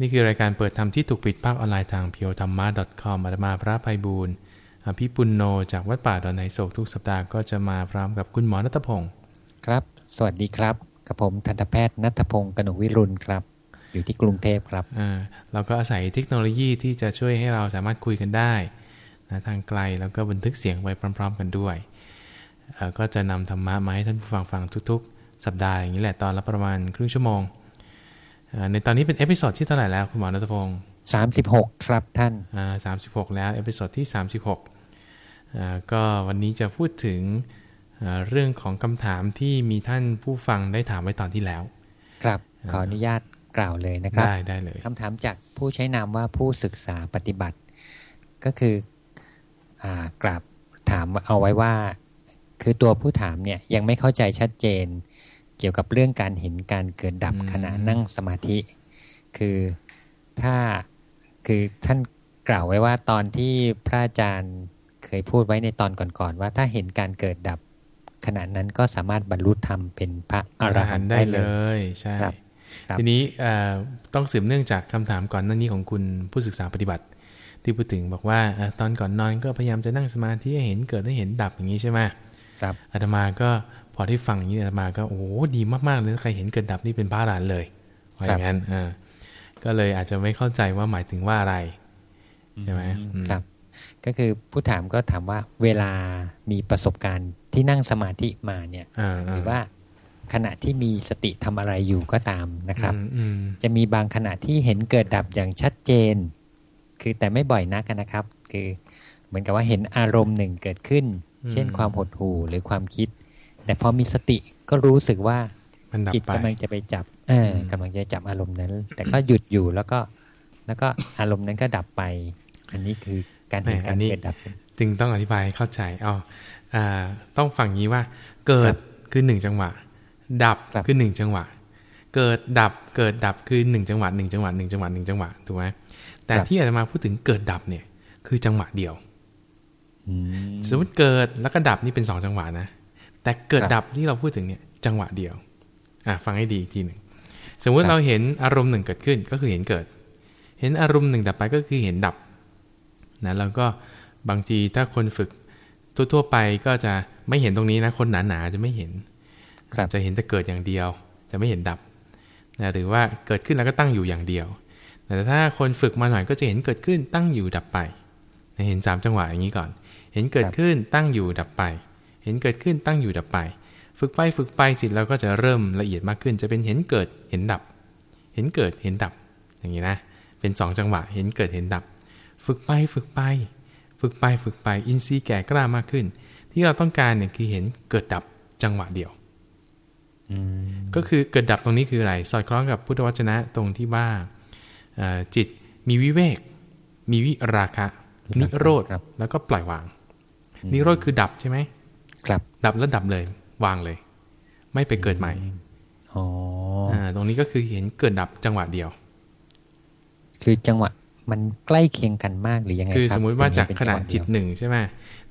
นี่คือรายการเปิดธรรมที่ถูกปิดภาคออนไลน์ทาง p พียวธรรมะ .com อาตมาพระภัยบูรณ์อภิปุณโนจากวัดป่าดอนไหนโศกทุกสัปดาห์ก็จะมาพร้อมกับคุณหมอณัฐพงศ์ครับ สวัสดีครับกับผมทันตแพทย์นัทพงศ์กนกวิรุณครับ อยู่ที่กรุงเทพครับอ่าเราก็อาศัยเทคโนโลยีที่จะช่วยให้เราสามารถคุยกันได้นะทางไกลแล้วก็บันทึกเสียงไว้พร้อม ๆ กันด้วยเอ่อก็จะนำธรรมะมาให้ท่านผู้ฟังฟังทุก ๆ สัปดาห์อย่างนี้แหละตอนละประมาณครึ่งชั่วโมงอ่า ในตอนนี้เป็นเอพิ o d ดที่เท่าไหร่แล้วคุณหมอณัฐพงศ์36ครับท่านอ่าสามสิบหกแล้วเอพิ o d ดที่สามสิบหกอ่าก็วันนี้จะพูดถึงอ่าเรื่องของคำถามที่มีท่านผู้ฟังได้ถามไว้ตอนที่แล้ว ครับขออนุญาตกล่าวเลยนะครับ ได้ได้เลยคำถามจากผู้ใช้นามว่าผู้ศึกษาปฏิบัติ ก็คืออ่ากราบถามเอาไว้ว่า คือตัวผู้ถามเนี่ยยังไม่เข้าใจชัดเจน เกี่ยวกับเรื่องการเห็นการเกิดดับอืมขณะนั่งสมาธิ คือถ้าคือท่านกล่าวไว้ว่าตอนที่พระอาจารย์เคยพูดไว้ในตอนก่อนๆว่าถ้าเห็นการเกิดดับขณะนั้นก็สามารถบรรลุธรรมเป็นพระอรหันต์ได้ได้เลเลยยใช่ครับครับทีนี้เอ่อต้องสืบเนื่องจากคำถามก่อนหน้านี้ของคุณผู้ศึกษาปฏิบัติ ที่พูดถึงบอกว่าเอ่อตอนก่อนนอนก็พยายามจะนั่งสมาธิให้เห็นเกิดให้เห็นดับอย่างนี้ใช่ไหมครับอาตมาก็ พอได้ฟังอย่างนี้อาตมาก็โอ้โหดีมากๆเลยถ้าใครเห็นเกิดดับนี่เป็นพระอรหันต์เลยว่าอย่างนั้นอ่าก็เลยอาจจะไม่เข้าใจว่าหมายถึงว่าอะไรใช่ไหมอืมครับ ก็คือผู้ถามก็ถามว่าเวลามีประสบการณ์ที่นั่งสมาธิมาเนี่ยอ่าหรือว่าขณะที่มีสติทำอะไรอยู่ก็ตามนะครับอืมอืมจะมีบางขณะที่เห็นเกิดดับอย่างชัดเจน คือแต่ไม่บ่อยนักนะครับ คือเหมือนกับว่าเห็นอารมณ์หนึ่งเกิดขึ้น เช่นความหดหู่หรือความคิด แต่พอมีสติก็รู้สึกว่ามันดับจิตไปกำลังจะไปจับ เอออมกำลังจะจับอารมณ์นั้น แต่ก็หยุดอยู่แล้วก็ แล้วก็อารมณ์นั้นก็ดับไป อันนี้คือการเห็นการเกิดดับ จึงต้องอธิบายให้เข้าใจเอาอ่าต้องฟังงี้ว่า เกิครัดบคือหนึ่งจังหวะดับครับคือหนึ่งจังหวะ เกิดดับเกิดดับคือหนึ่งจังหวะหนึ่งจังหวะหนึ่งจังหวะหนึ่งจังหวะถูกไหมแต่ครับที่อาจจะมาพูดถึงเกิดดับเนี่ย คือจังหวะเดียวอืมสมมติเกิดแล้วก็ดับนี่เป็นสองจังหวะนะ แต่เกิดครับดับที่เราพูดถึงเนี่ยจังหวะเดียวอะฟังให้ดีอีกทีหนึ่งสมมุติครับเราเห็นอารมณ์หนึ่งเกิดขึ้นก็คือเห็นเกิด เห็นอารมณ์หนึ่งดับไปก็คือเห็นดับนะแล้วก็บางทีถ้าคนฝึกทั่วๆไปก็จะไม่เห็นตรงนี้นะคนหนาๆจะไม่เห็นครับจะเห็นแต่เกิดอย่างเดียว จะไม่เห็นดับนะหรือว่าเกิดขึ้นแล้วก็ตั้งอยู่อย่างเดียว แต่ถ้าคนฝึกมาหน่อยก็จะเห็นเกิดขึ้นตั้งอยู่ดับไปนะเห็นสามจังหวะอย่างนี้ก่อน เห็นเกิดขึ้นตั้งอยู่ดับไป เห็นเกิดขึ้นตั้งอยู่ดับไป ฝึกไปฝึกไปสิเราก็จะเริ่มละเอียดมากขึ้น จะเป็นเห็นเกิดเห็นดับ เห็นเกิดเห็นดับ อย่างนี้นะ เป็นสองจังหวะเห็นเกิดเห็นดับ ฝึกไปฝึกไป ฝึกไปฝึกไปอินทรีย์แก่กล้ามากขึ้น ที่เราต้องการเนี่ยคือเห็นเกิดดับจังหวะเดียวอืมก็คือเกิดดับตรงนี้คืออะไร สอดคล้องกับพุทธวจนะตรงที่ว่าเอ่อจิตมีวิเวก มีวิราคะ นิโรธครับแล้วก็ปล่อยวาง นิโรธคือดับใช่ไหม ครับ ดับแล้วดับเลย วางเลย ไม่ไปเกิดใหม่อ๋อออ่าตรงนี้ก็คือเห็นเกิดดับจังหวะเดียว คือจังหวะมันใกล้เคียงกันมากหรือยังไงคือรับสมมุติว่าถึงจากเป็นขณะงหวจิตเดียวหนึ่งใช่ไหม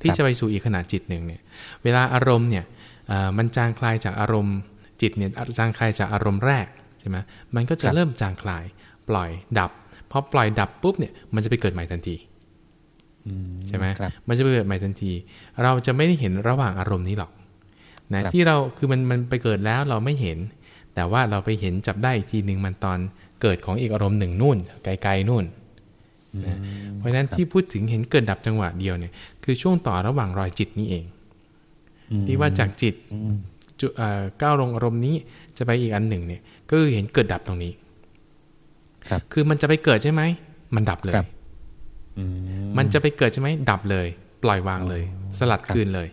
ที่ครับจะไปสู่อีกขณะจิตหนึ่งเนี่ย เวลาอารมณ์เนี่ยเอ่อมันจางคลายจากอารมณ์จิตเนี่ยจางคลายจากอารมณ์แรกใช่ไหมมันก็จะเริ่มจางคลาย ปล่อยดับพอปล่อยดับปุ๊บเนี่ยมันจะไปเกิดใหม่ทันทีอื ใช่ไหมครับมันจะไปเกิดใหม่ทันที เราจะไม่ได้เห็นระหว่างอารมณ์นี้หรอกนะครับที่เราคือมันมันไปเกิดแล้วเราไม่เห็น แต่ว่าเราไปเห็นจับได้อีกทีหนึ่งมันตอนเกิดของอีกอารมณ์หนึ่งนู่น ไกลๆนู่นนะเพราะฉะนั้นที่พูดถึงเห็นเกิดดับจังหวะเดียวเนี่ย คือช่วงต่อระหว่างรอยจิตนี่เองอืมที่ว่าจากจิตอืมจุเอ่อก้าวลงอารมณ์นี้จะไปอีกอันหนึ่งเนี่ย ก็คือเห็นเกิดดับตรงนี้ครับคือมันจะไปเกิดใช่ไหมมันดับเลยครับอื มมันจะไปเกิดใช่ไหมดับเลย ปล่อยวางเลย สลัดครับคืนเลย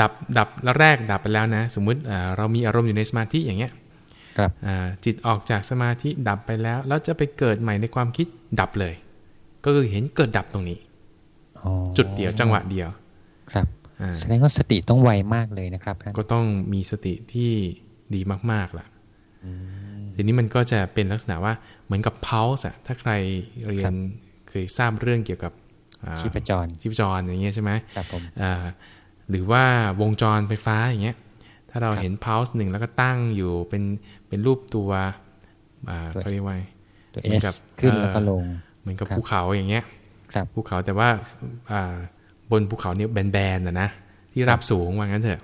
ดับดับแล้วแรกดับไปแล้วนะ สมมุติเอ่อเรามีอารมณ์อยู่ในสมาธิอย่างเงี้ยครับอ่าจิตออกจากสมาธิดับไปแล้ว แล้วจะไปเกิดใหม่ในความคิดดับเลย ก็คือเห็นเกิดดับตรงนี้อ๋อจุดเดียวจังหวะเดียว ครับอ่าแสดงว่าสติต้องไวมากเลยนะครับท่านก็ต้องมีสติที่ดีมากๆล่ะทีนี้มันก็จะเป็นลักษณะว่าเหมือนกับ pulse อะถ้าใครเรียน เคยทราบเรื่องเกี่ยวกับอ่าชีพจรชีพจรอย่างเงี้ยใช่ไหมครับผมอ่าหรือว่าวงจรไฟฟ้าอย่างเงี้ย ถ้าเราครับเห็น pulse หนึ่งแล้วก็ตั้งอยู่เป็นเป็นรูปตัวอ่าตัวเขาเรียกว่าตัวเอสขึ้นแล้วก็ลงเหมือนกับภูเขาอย่างเงี้ย ครับภูเขาแต่ว่าอ่าบนภูเขาเนี่ยแบนๆนะนะที่รับสูงว่างั้นเถอะ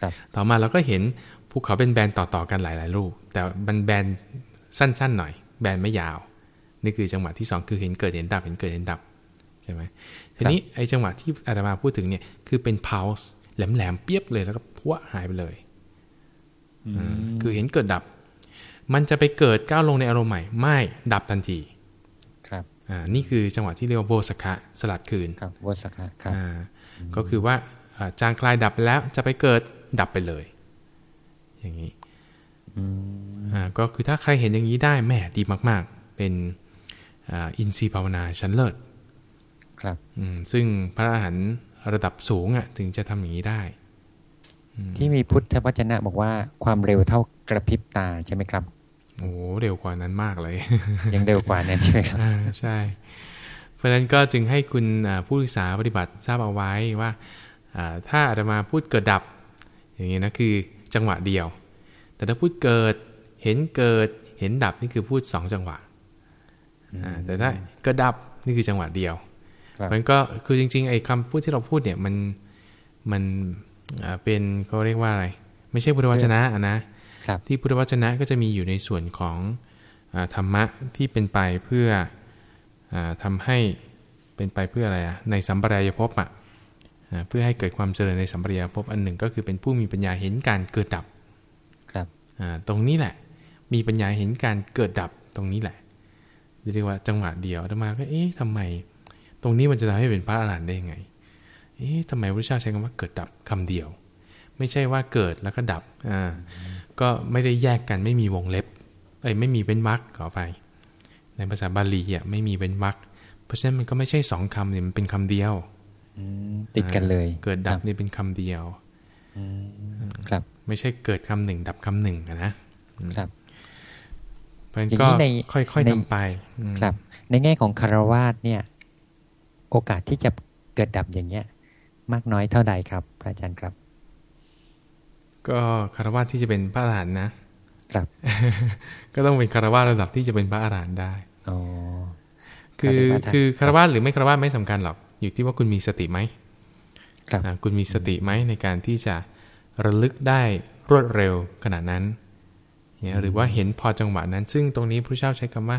ครับ ต่อมาเราก็เห็นภูเขาเป็นแบนต่อๆกันหลายๆลูกแต่มันแบนสั้นๆหน่อย แบนไม่ยาว นี่คือจังหวะที่สองคือเห็นเกิดเห็นดับเห็นเกิดเห็นดับใช่ไหมทีนี้ไอ้จังหวะที่อาตมาพูดถึงเนี่ยคือเป็น pulse แหลมๆเปียบเลยแล้วก็พัวหายไปเลยคือเห็นเกิดดับ มันจะไปเกิดก้าวลงในอารมณ์ใหม่ ไม่ดับทันที ครับอ่านี่คือจังหวะที่เรียกว่าโบสคะสลัดคืนครับวสกะครับอ่าก็คือว่าอ่าจางคลายดับไปแล้วจะไปเกิดดับไปเลย อย่างนี้อืมอ่าก็คือถ้าใครเห็นอย่างนี้ได้แหม่ดีมาก ๆ เป็น อ่าอินทรีย์ภาวนาชั้นเลิศครับอืมซึ่งพระอรหันต์ระดับสูงอะ ถึงจะทำอย่างนี้ได้ ที่มีพุทธวจนะบอกว่าความเร็วเท่ากระพริบตาใช่ไหมครับโอ้โหเร็วกว่านั้นมากเลย ยังเร็วกว่านั้นใช่ไหมครับอ่าใช่ เพราะฉะนั้นก็จึงให้คุณอ่าผู้ศึกษาปฏิบัติทราบเอาไว้ว่าอ่าถ้าอาตมาพูดเกิดดับ อย่างนี้นะคือจังหวะเดียว แต่ถ้าพูดเกิดเห็นเกิดเห็นดับนี่คือพูดสองจังหวะอ่า แต่ถ้าเกิดดับนี่คือจังหวะเดียวครับมันก็คือจริงๆไอ้คำพูดที่เราพูดเนี่ยมันมันอ่าเป็นเขาเรียกว่าอะไร ไม่ใช่พุทธวจนะอะนะครับที่พุทธวจนะก็จะมีอยู่ในส่วนของอาธรรมะที่เป็นไปเพื่ออาทำให้เป็นไปเพื่ออะไรอะในสัมปรายภพอะอ่าเพื่อให้เกิดความเจริญในสัมปรายภพอันหนึ่งก็คือเป็นผู้มีปัญญาเห็นการเกิดดับ ครับอ่าตรงนี้แหละ มีปัญญาเห็นการเกิดดับตรงนี้แหละ เรียกว่าจังหวะเดียวอาตมาก็เอ๊ะทำไม ตรงนี้มันจะทำให้เป็นพระอรหันต์ได้ยังไง เอ๊ะทำไมพระเจ้าใช้คำว่าเกิดดับคำเดียว ไม่ใช่ว่าเกิดแล้วก็ดับอ่าก็ไม่ได้แยกกันไม่มีวงเล็บเอ้ยไม่มีเว้นวรรคขอไป ในภาษาบาลีอะไม่มีเว้นวรรคเพราะฉะนั้นมันก็ไม่ใช่สองคำเนี่ยมันเป็นคำเดียวอืมติดกันเลย เกิดดับครับนี่เป็นคำเดียวอืมครับ ไม่ใช่เกิดคำหนึ่งดับคำหนึ่งอะนะครับ เพราะฉะนั้นอย่างก็นี้ในค่อยในๆทำไปอืมครับ ในแง่ของคารวาสเนี่ย โอกาสที่จะเกิดดับอย่างเงี้ย มากน้อยเท่าใดครับ พระอาจารย์ครับ ก็คารวะที่จะเป็นพระอรหันต์นะครับ ก็ต้องเป็นคารวะระดับที่จะเป็นพระอรหันต์ได้อ๋อคือก็เรียกว่าถ้าคือคารวะหรือไม่คารวะไม่สำคัญหรอกอยู่ที่ว่าคุณมีสติไหมครับอ่าคุณมีสติไหมในการที่จะระลึกได้รวดเร็วขนาดนั้น เนี่ยหรือว่าเห็นพอจังหวะนั้น ซึ่งตรงนี้พระเจ้าใช้คำว่า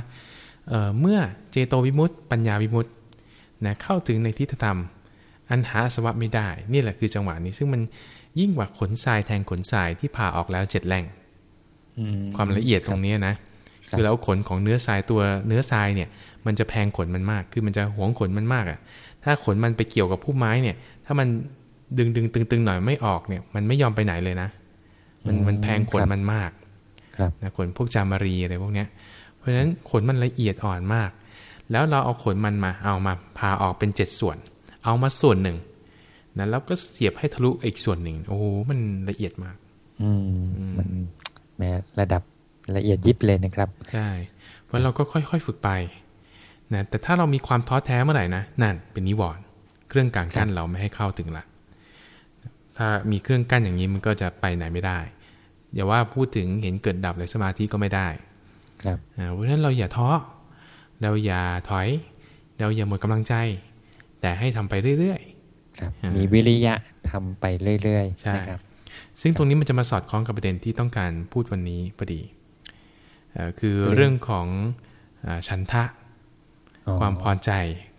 เอ่อเมื่อเจโตวิมุตต์ปัญญาวิมุตต์นะเข้าถึงในทิฏฐธรรม อันหาอาสวะไม่ได้ นี่แหละคือจังหวะนี้ ซึ่งมันยิ่งกว่าขนทรายแทงขนทรายที่ผ่าออกแล้วเจ็ดแหล่งอืมความละเอียดตรงเนี้ยนะครับคือแล้วขนของเนื้อทรายตัวเนื้อทรายเนี่ย มันจะแพงขนมันมาก คือมันจะหวงขนมันมากอะ่ะ ถ้าขนมันไปเกี่ยวกับผู้ไม้เนี่ย ถ้ามันดึงดึงตึงตึงหน่อยไม่ออกเนี่ย มันไม่ยอมไปไหนเลยนะ มันมันแพงขนมันมากครับ นะขนพวกจามารีอะไรพวกเนี้ย เพราะฉะนั้นขนมันละเอียดอ่อนมาก แล้วเราเอาขนมันมาเอามาพาออกเป็นเจ็ดส่วน เอามาส่วนหนึ่งนะแล้วก็เสียบให้ทะลุอีกส่วนหนึ่ง โอ้โหมันละเอียดมาก อืมมันแม้ระดับละเอียดยิบเลยนะครับใช่เพราะเราก็ค่อยๆฝึกไปนะแต่ถ้าเรามีความท้อแท้เมื่อไหร่นะนั่นเป็นนิวรณ์เครื่องกลางกั้นเราไม่ให้เข้าถึงละถ้ามีเครื่องกั้นอย่างนี้มันก็จะไปไหนไม่ได้ อย่าว่าพูดถึงเห็นเกิดดับเลยสมาธิก็ไม่ได้ครับอ่าเพราะฉะนั้นเราอย่าท้อเราอย่าถอย เราอย่าหมดกำลังใจ แต่ให้ทำไปเรื่อยครับอ่ามีมีวิริยะทำไปเรื่อยใช่ๆนะครับๆซึ่งตรงนี้มันจะมาสอดคล้องกับประเด็นที่ต้องการพูดวันนี้พอดีเอ่อคือคือเรื่องของอาฉันทะอ๋อความพอใจ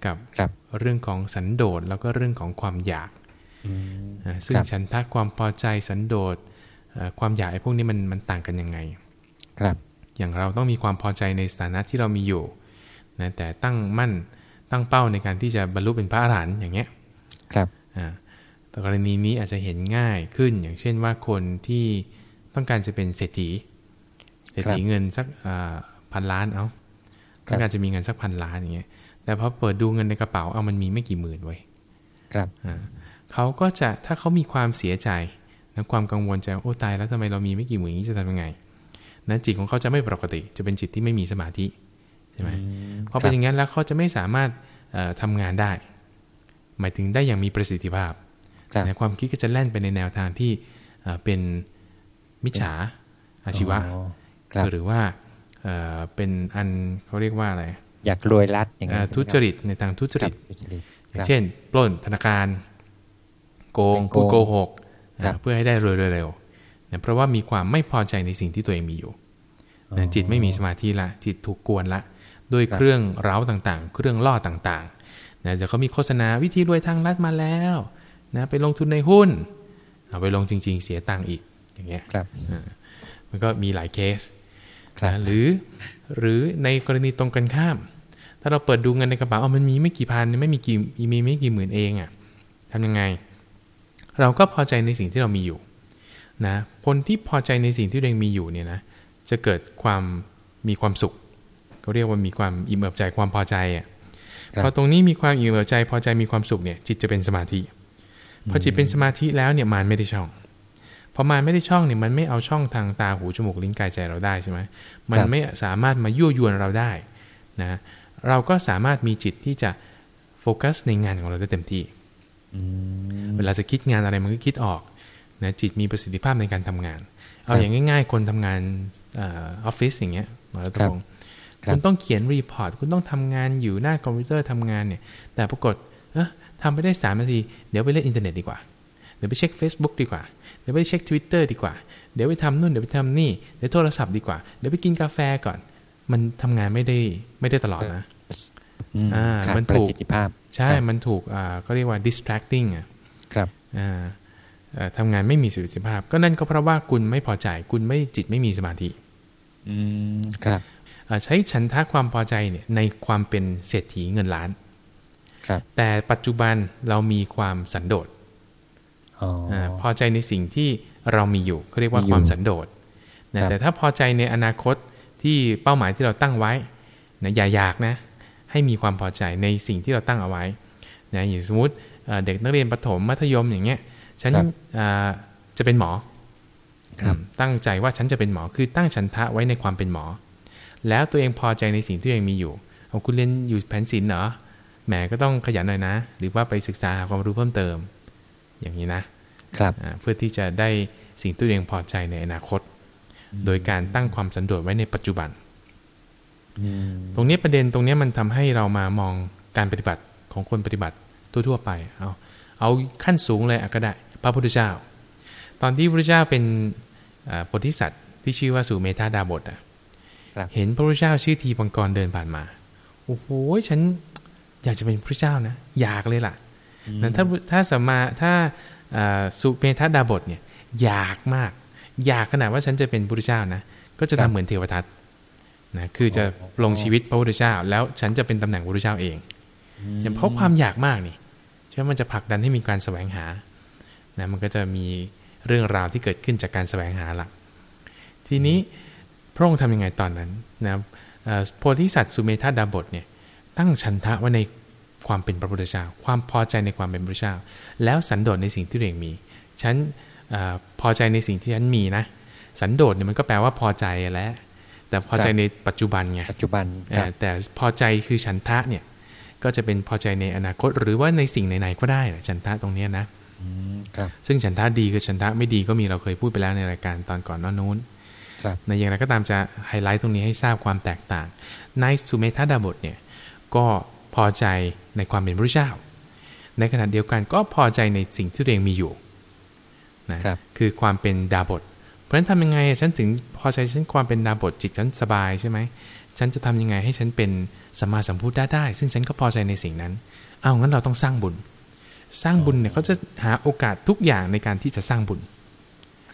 กับครับเรื่องของสันโดษแล้วก็เรื่องของความอยากอืมอ่าซึ่งครับฉันทะความพอใจสันโดษเอ่อ ความอยากไอ้พวกนี้มันมันต่างกันยังไง ครับ อย่างเราต้องมีความพอใจในสถานะที่เรามีอยู่นะแต่ตั้งมั่นตั้งเป้าในการที่จะบรรลุเป็นพระอรหันต์อย่างเงี้ย ครับอ่าแต่กรณีนี้อาจจะเห็นง่ายขึ้น อย่างเช่นว่าคนที่ต้องการจะเป็นเศรษฐี เศรษฐีเงินสักอ่าพันล้านเอาต้องการจะมีเงินสักพันล้านอย่างเงี้ย แต่พอเปิดดูเงินในกระเป๋าเอามันมีไม่กี่หมื่นไว้ยครับอ่าเขาก็จะถ้าเขามีความเสียใจ นะความกังวลใจว่าโอ้ตายแล้วทำไมเรามีไม่กี่หมื่นนี้จะทำยังไงนะจิตของเขาจะไม่ปกติ จะเป็นจิตที่ไม่มีสมาธิใช่ไหมอืมพอเป็นอย่างนั้นแล้วเขาจะไม่สามารถเอ่อทำงานได้ หมายถึงได้อย่างมีประสิทธิภาพครับนะความคิดก็จะแล่นไปในแนวทางที่เอ่อเป็นมิจฉาอาชีวะอ๋อครับหรือว่าเอ่อเป็นอันเขาเรียกว่าอะไร อยากรวยรัดอย่างเอ่นี้อทุจริตในทางทุจริตทุจริตอย่างเช่น ปล้นธนาคาร โกงเป็นโกงพูดโกหกครับนะ เพื่อให้ได้รวยเร็วๆนะเพราะว่ามีความไม่พอใจในสิ่งที่ตัวเองมีอยู่นะจิตไม่มีสมาธิละจิตถูกกวนละด้วยเครื่องเร้าต่างๆ เครื่องล่อต่างๆนะเดี๋ยวเขามีโฆษณาวิธีรวยทางลัดมาแล้วนะไปลงทุนในหุ้น เอาไปลงจริง ๆ เสียตังค์อีกอย่างเงี้ยครับมันก็มีหลายเคสครับนะหรือหรือในกรณีตรงกันข้าม ถ้าเราเปิดดูเงินในกระเป๋าเอามันมีไม่กี่พันไม่มีกี่มีไม่กี่หมื่นเองอะ่ะทำยังไง เราก็พอใจในสิ่งที่เรามีอยู่นะคนที่พอใจในสิ่งที่ตัวเองมีอยู่เนี่ยนะจะเกิดความมีความสุขเขาเรียกว่ามีความอิ่มเอิบใจความพอใจอะครับพอตรงนี้มีความอิ่มเอิบใจพอใจมีความสุขเนี่ย จิตจะเป็นสมาธิ พอจิตเป็นสมาธิแล้วเนี่ยมารไม่ได้ช่องพอมารไม่ได้ช่องเนี่ยมันไม่เอาช่องทางตาหูจมูกลิ้นกายใจเราได้ใช่ไหมมันไม่สามารถมายั่วยวนเราได้นะเราก็สามารถมีจิตที่จะโฟกัสในงานของเราได้เต็มที่อืม เวลาจะคิดงานอะไรมันก็คิดออกนะจิตมีประสิทธิภาพในการทำงาน เอาครับอย่างง่าย ๆ คนทำงานเออออฟฟิศอย่างเงี้ยหมอรัตครับพงศ์ครับคุณต้องเขียน report คุณต้องทำงานอยู่หน้าคอมพิวเตอร์ทำงานเนี่ย แต่ปรากฏเออทำไปได้สามนาที เดี๋ยวไปเล่นอินเทอร์เน็ตดีกว่า เดี๋ยวไปเช็ค Facebook ดีกว่า เดี๋ยวไปเช็ค Twitter ดีกว่า เดี๋ยวไปทำนู่นเดี๋ยวไปทำนี่ เดี๋ยวโทรศัพท์ดีกว่า เดี๋ยวไปกินกาแฟก่อน มันทำงานไม่ได้ไม่ได้ตลอดนะ อืมอ่าขาดมันปถูระกสิทธิภาพ ใช่ครับมันถูกอ่าก็เรียกว่า distracting อะครับอ่าเอ่อทำงานไม่มีประสิทธิภาพ ก็นั่นก็เพราะว่าคุณไม่พอใจคุณไม่จิตไม่มีสมาธิอืมครับอ่าใช้ฉันทะความพอใจเนี่ยในความเป็นเศรษฐีเงินล้าน ครับ แต่ปัจจุบันเรามีความสันโดษอ๋อออาพอใจในสิ่งที่เรามีอยู่เขาเรียกว่ามีอยู่ความสันโดษนะครับแต่ถ้าพอใจในอนาคตที่เป้าหมายที่เราตั้งไว้นะอย่าอยากนะ ให้มีความพอใจในสิ่งที่เราตั้งเอาไว้นะอย่างสมมติเอ่อเด็กนักเรียนประถมมัธยมอย่างเงี้ย ฉันครับอ่าจะเป็นหมอครับอืมตั้งใจว่าฉันจะเป็นหมอคือตั้งฉันทะไว้ในความเป็นหมอ แล้วตัวเองพอใจในสิ่งที่ตัวเองมีอยู่เอาคุณเรียนอยู่แผนศิลป์เหรอแหมก็ต้องขยันหน่อยนะ หรือว่าไปศึกษาหาความรู้เพิ่มเติม อย่างนี้นะครับอ่าเพื่อที่จะได้สิ่งที่ตัวเองพอใจในอนาคต โดยการตั้งความสันโดษไว้ในปัจจุบันอืม ตรงนี้ประเด็นตรงนี้มันทำให้เรามามองการปฏิบัติของคนปฏิบัติทั่วๆไป เอาเอาขั้นสูงเลยอะก็ได้ พระพุทธเจ้า ตอนที่พระพุทธเจ้าเป็นอ่าโพธิสัตว์ที่ชื่อว่าสุเมธาดาบทอะครับเห็นพระพุทธเจ้าชื่อทีปังกรเดินผ่านมา โอ้โห ฉันอยากจะเป็นพระเจ้านะ อยากเลยล่ะนั้นถ้าถ้าสมมาถ้าอ่าสุเมธาดาบทเนี่ยอยากมาก อยากขนาดว่าฉันจะเป็นพระพุทธเจ้านะ ก็จะครัทำบเหมือนเทวทัต นะคือจะลงชีวิตพระพุทธเจ้า แล้วฉันจะเป็นตำแหน่งพระพุทธเจ้าเองเพราะความอยากมากนี่ใช่ไหมมันจะผลักดันให้มีการแสวงหานะมันก็จะมีเรื่องราวที่เกิดขึ้นจากการแสวงหาละทีนี้พระองค์ทำยังไงตอนนั้นนะเอ่อโพธิสัตว์สุเมธาดาบทเนี่ยตั้งฉันทะไว้ในความเป็นพระพุทธเจ้า ความพอใจในความเป็นพระพุทธเจ้า แล้วสันโดษในสิ่งที่ตัวเองมีฉันเออพอใจในสิ่งที่ฉันมีนะ สันโดษเนี่ยมันก็แปลว่าพอใจแหล้ว แต่พอใจในปัจจุบันไงปัจจุบันเอครับอแต่พอใจคือฉันทะเนี่ย ก็จะเป็นพอใจในอนาคต หรือว่าในสิ่งไหนๆก็ได้นะฉันทะตรงเนี้ยนะมครับซึ่งฉันทะดีกับฉันทะไม่ดีก็มีเราเคยพูดไปแล้วในรายการตอนก่อนหน้านู้นครับในอย่างไรก็ตามจะไฮไลท์ตรงนี้ให้ทราบความแตกต่างในสุเมธาดาบทเนี่ยก็พอใจในความเป็นพระเจ้า ในขณะเดียวกันก็พอใจในสิ่งที่ตัวเองมีอยู่นะครับคือความเป็นดาบท เพราะฉะนั้นทำยังไงฉันถึงพอใจฉันความเป็นดาบทจิตฉันสบายใช่ไหมฉันจะทำยังไงให้ฉันเป็นสัมมาสัมพุทธได้ได้ ซึ่งฉันก็พอใจในสิ่งนั้น เอางั้นเราต้องสร้างบุญ สร้างบุญเนี่ยเขาจะหาโอกาสทุกอย่างในการที่จะสร้างบุญ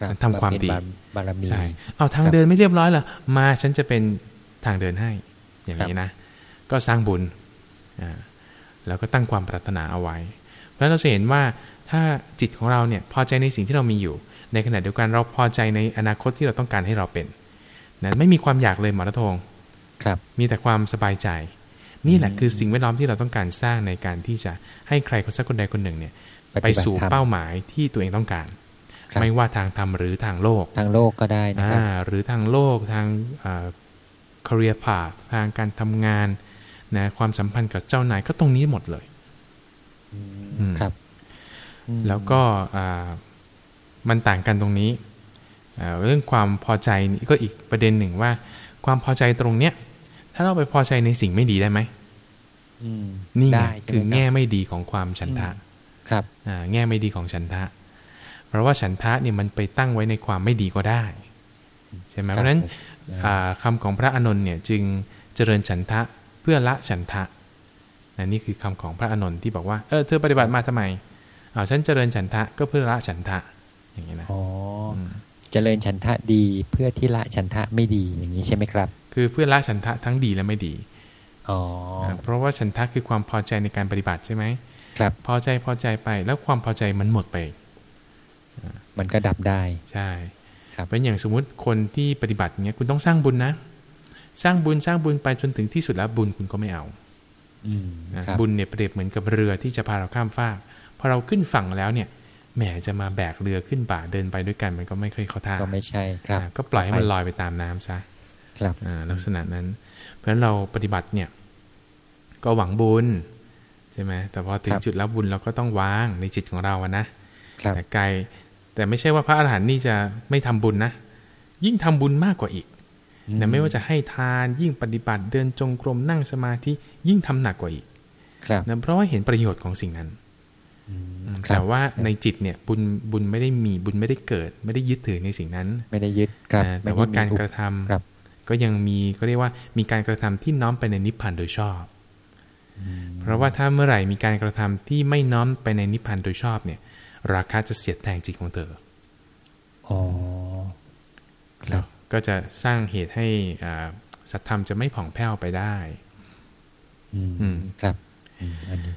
ครับทำความดีบำเพ็ญบารมีใช่เอาทางเดินไม่เรียบร้อยเหรอมาฉันจะเป็นทางเดินให้ อย่างนี้นะ ก็สร้างบุญอ่าแล้วก็ตั้งความปรารถนาเอาไว้ เพราะฉะนั้นเราจะเห็นว่าถ้าจิตของเราเนี่ยพอใจในสิ่งที่เรามีอยู่ ในขณะเดียวกันเราพอใจในอนาคตที่เราต้องการให้เราเป็นนะไม่มีความอยากเลยหมอรัตพงศ์ครับ มีแต่ความสบายใจ นี่แหละคือสิ่งแวดล้อมที่เราต้องการสร้างในการที่จะให้ใครคนสักคนใดคนหนึ่งเนี่ยปฏิบัติไปสู่ธรรมเป้าหมายที่ตัวเองต้องการครับไม่ว่าทางธรรมหรือทางโลก ทางโลกก็ได้นะครับอ่าหรือทางโลกทางอ่า career path ทางการทำงานนะความสัมพันธ์กับเจ้านายก็ตรงนี้หมดเลยอืมครับอืมแล้วก็อ่า มันต่างกันตรงนี้อ่าเรื่องความพอใจนี่ก็อีกประเด็นหนึ่งว่า ความพอใจตรงเนี้ย ถ้าเราไปพอใจในสิ่งไม่ดีได้ไหมอืมนี่ไงได้ใช่ไหมคือรับแง่ไม่ดีของความฉันทะ ครับอ่าแง่ไม่ดีของฉันทะ เพราะว่าฉันทะเนี่ยมันไปตั้งไว้ในความไม่ดีก็ได้ใช่ไหมเพราะฉะนั้นอ่าคำของพระอานนท์เนี่ยจึงเจริญฉันทะเพื่อละฉันทะนะนี่คือคำของพระอานนท์ที่บอกว่าเออเธอปฏิบัติมาทำไมอ้าวฉันเจริญฉันทะก็เพื่อละฉันทะ อย่างนี้นะอ๋ออเจริญฉันทะดีเพื่อที่ละฉันทะไม่ดีอย่างนี้ใช่ไหมครับ คือเพื่อละฉันทะทั้งดีและไม่ดีอ๋อนะเพราะว่าฉันทะคือความพอใจในการปฏิบัติใช่ไหมครับพอใจพอใจไปแล้วความพอใจมันหมดไป มันก็ดับได้ใช่ครับเป็นอย่างสมมุติคนที่ปฏิบัติอย่างเงี้ยคุณต้องสร้างบุญนะ สร้างบุญสร้างบุญไปจนถึงที่สุดแล้วบุญคุณก็ไม่เอาอืมนะครับบุญเนี่ยเปรียบเหมือนกับเรือที่จะพาเราข้ามฟากพอเราขึ้นฝั่งแล้วเนี่ย แหมจะมาแบกเรือขึ้นบ่าเดินไปด้วยกันมันก็ไม่เคยเข้าท่าก็ไม่ใช่ครับอ่าก็ปล่อยให้มันลอยไปตามน้ำซะครับอ่าลักษณะนั้น เพราะฉะนั้นเราปฏิบัติเนี่ย ก็หวังบุญใช่ไหมแต่พอถึงจุดรับบุญเราก็ต้องวางในจิตของเราอะนะครับแต่ไกลแต่ไม่ใช่ว่าพระอรหันต์นี่จะไม่ทำบุญนะยิ่งทำบุญมากกว่าอีกนะไม่ว่าจะให้ทานยิ่งปฏิบัติเดินจงกรมนั่งสมาธิยิ่งทำหนักกว่าอีกครับนะเพราะว่าเห็นประโยชน์ของสิ่งนั้นอืม แต่ครับว่าในจิตเนี่ยบุญบุญไม่ได้มีบุญไม่ได้เกิด ไม่ได้ยึดถือในสิ่งนั้น ไม่ได้ยึดครับนะแต่ว่าการกระทำครับก็ยังมีก็เรียกว่ามีการกระทำที่น้อมไปในนิพพานโดยชอบ เพราะว่าถ้าเมื่อไหร่มีการกระทำที่ไม่น้อมไปในนิพพานโดยชอบเนี่ย ราคาจะเสียดแทงจิตของเธออ๋อครับก็จะสร้างเหตุให้อ่าสัตธรรมจะไม่ผ่องแผ้วไปได้ อืมอืมครับอืมอันนี้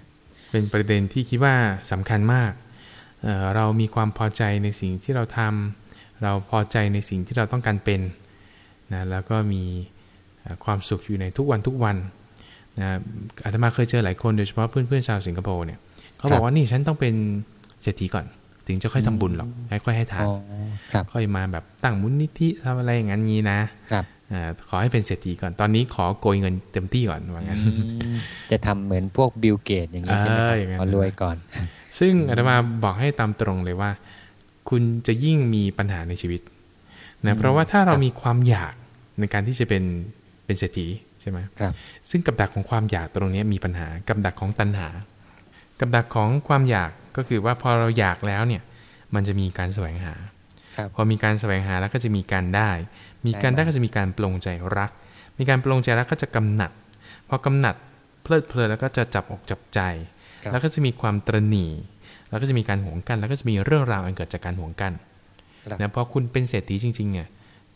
เป็นประเด็นที่คิดว่าสำคัญมากเอ่อเรามีความพอใจในสิ่งที่เราทำเราพอใจในสิ่งที่เราต้องการเป็นนะแล้วก็มีเอ่อความสุขอยู่ในทุกวันทุกวันนะอาตมาเคยเจอหลายคนโดยเฉพาะเพื่อนๆชาวสิงคโปร์เนี่ยเขาบอกว่านี่ฉันต้องเป็นเศรษฐีก่อน ถึงจะค่อยทำบุญหรอกให้ค่อยให้ทานอ๋อครับค่อยมาแบบตั้งมูลนิธิทำอะไรอย่างนั้นงี้นะครับอา ขอให้เป็นเศรษฐีก่อน ตอนนี้ขอโกยเงินเต็มที่ก่อนว่างั้นอืมจะทำเหมือนพวกบิลเกตอย่างนี้ใช่ไหมคเอรัอบอย่างนั้นเอารวยก่อน ซึ่งอาตมาบอกให้ตามตรงเลยว่า คุณจะยิ่งมีปัญหาในชีวิตนะเพราะว่าถ้าเรามีความอยากในการที่จะเป็นเป็นเศรษฐีใช่ไหมครับ ซึ่งกับดักของความอยากตรงนี้มีปัญหา กับดักของตัณหา กับดักของความอยากก็คือว่าพอเราอยากแล้วเนี่ย มันจะมีการแสวงหาครับ พอมีการแสวงหาแล้วก็จะมีการได้ มีการได้ได้มาก็จะมีการปลงใจรัก มีการปลงใจรักก็จะกำหนัด พอกำหนัดเพลิดเพลินแล้วก็จะจับอกจับใจครับแล้วก็จะมีความตรณีแล้วก็จะมีการหวงกัน แล้วก็จะมีเรื่องราวอันเกิดจากการหวงกันครับนะพอคุณเป็นเศรษฐีจริงๆเนี่ย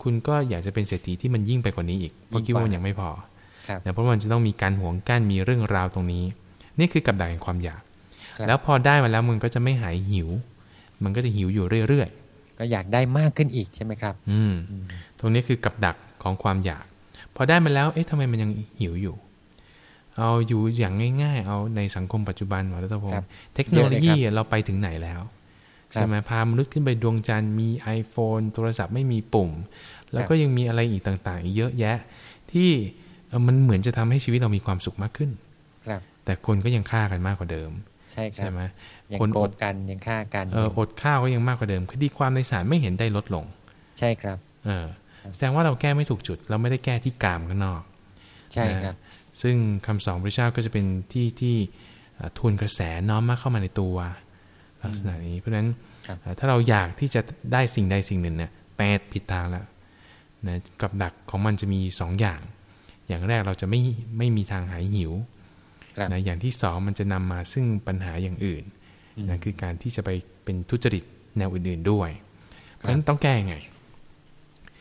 คุณก็อยากจะเป็นเศรษฐีที่มันยิ่งไปกว่านี้อีกเพราะคิดว่ามันยังไม่พอครับนะเพราะมันจะต้องมีการหวงกันมีเรื่องราวตรงนี้ นี่คือกับดักแห่งความอยากครับแล้วพอได้มาแล้วมันก็จะไม่หายหิว มันก็จะหิวอยู่เรื่อย ก็อยากได้มากขึ้นอีกใช่ไหมครับๆอืมอืม ตรงนี้คือกับดักของความอยาก พอได้มาแล้ว เอ๊ะทำไมมันยังหิวอยู่ เอาอยู่อย่างง่าย ๆ เอาในสังคมปัจจุบันหมอรัตพงครับศ์เทคโนโลยีเยอะเลยครับเราไปถึงไหนแล้วครับใช่ไหมพามนุษย์ขึ้นไปดวงจันทร์มี iPhone โทรศัพท์ไม่มีปุ่ม แล้วก็ยังมีอะไรอีกต่างๆ อีกเยอะแยะ ที่เอ่อมันเหมือนจะทำให้ชีวิตเรามีความสุขมากขึ้นครับแต่คนก็ยังฆ่ากันมากกว่าเดิม ใช่ครัใช่บไหมยังคนโกองดกันยังฆ่ากันเอออดข้าวก็ยังมากกว่าเดิมคดีความในศาลไม่เห็นได้ลดลง ใช่ครับ เออแสดงว่าเราแก้ไม่ถูกจุด เราไม่ได้แก้ที่กามข้างนอก ใช่ครับนะซึ่งคำสอนพระเจ้าก็จะเป็นที่ที่เอ่อทวนกระแสน้อมมากเข้ามาในตัว ลักษณะนี้ เพราะฉะนั้นครับเอ่อถ้าเราอยากที่จะได้สิ่งใดสิ่งหนึ่งเนี่ยแปดผิดทางแล้วนะกับดักของมันจะมีสองอย่าง อย่างแรกเราจะไม่ไม่มีทางหายหิวครับ นะอย่างที่สองมันจะนำมาซึ่งปัญหาอย่างอื่นนะคือการที่จะไปเป็นทุจริตแนวอื่น ๆด้วย เพราะฉะนั้นต้องแก้ยังไง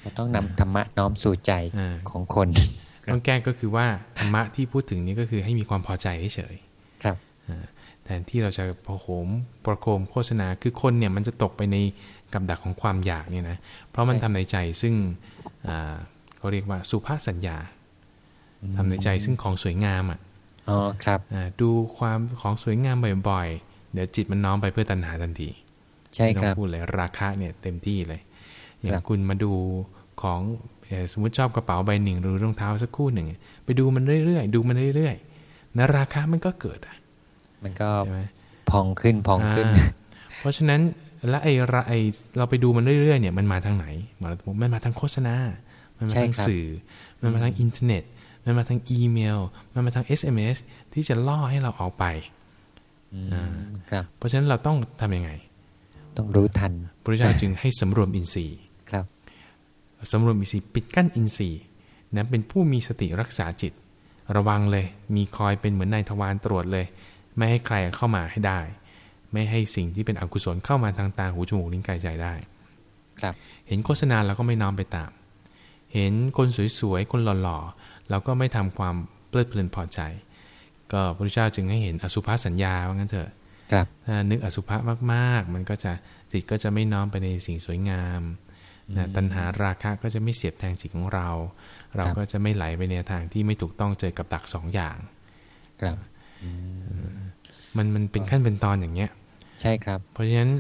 เราต้องนำธรรมะน้อมสู่ใจอ่าของคน ต้องแก้ก็คือว่าธรรมะที่พูดถึงนี้ก็คือให้มีความพอใจเฉยครับๆอ่าแทนที่เราจะพอโหมประโคมโฆษณาคือคนเนี่ยมันจะตกไปในกับดักของความอยากเนี่ยนะเพราะมันใช่ทำในใจซึ่งอ่าเขาเรียกว่าสุภาษสัญญาทำในใจซึ่งของสวยงามอะ อ๋อครับอ่าดูความของสวยงามบ่อยๆ เดี๋ยวจิตมันน้อมไปเพื่อตัณหาทันทีใช่ไม่ต้คอรับงพูดเลยราคาเนี่ยเต็มที่เลยอย่าครังบคุณมาดูของเอ่อสมมติชอบกระเป๋าใบหนึ่งหรือรองเท้าสักคู่หนึ่ง ไปดูมันเรื่อยๆ ดูมันเรื่อยๆนะราคามันก็เกิดอะ มันก็ใช่ไหมพองขึ้นพองขึ้นอ่าเพราะฉะนั้นและไอ้ระไอ้เราไปดูมันเรื่อยๆเนี่ยมันมาทางไหนมามันมาทางโฆษณามมันมาทางสื่อ มันมาทางอินเทอร์เน็ต มันมาทางอีเมล มันมาทาง SMS ที่จะล่อให้เราออกไปครับเพราะฉะนั้นเราต้องทํำยังไง ต้องรู้ทันพระเจ้าจึงให้สำรวมอินทรีย์ครับสำรวมอินทรีย์ปิดกั้นอินทรีย์นะเป็นผู้มีสติรักษาจิต ระวังเลย มีคอยเป็นเหมือนนายทวารตรวจเลย ไม่ให้ใครเข้ามาให้ได้ ไม่ให้สิ่งที่เป็นอกุศลเข้ามาทางตาหูจมูกลิ้นกายใจได้ ครับ เห็นโฆษณาเราก็ไม่น้อมไปตาม เห็นคนสวยๆคนหล่อๆ เราก็ไม่ทำความเพลิดเพลินพอใจ ก็พระพุทธเจ้าจึงให้เห็นอสุภาสัญญาว่างั้นเถอะครับถ้านึกอสุภะมากๆ มันก็จะจิตก็จะไม่น้อมไปในสิ่งสวยงามนะตัณหาราคะก็จะไม่เสียบแทงจิตของเรา เราก็จะไม่ไหลไปในทางที่ไม่ถูกต้องเจอกับดักสองอย่าง ครับมันมันเป็นขั้นเป็นตอนอย่างเงี้ย ใช่ครับ เพราะฉะนั้น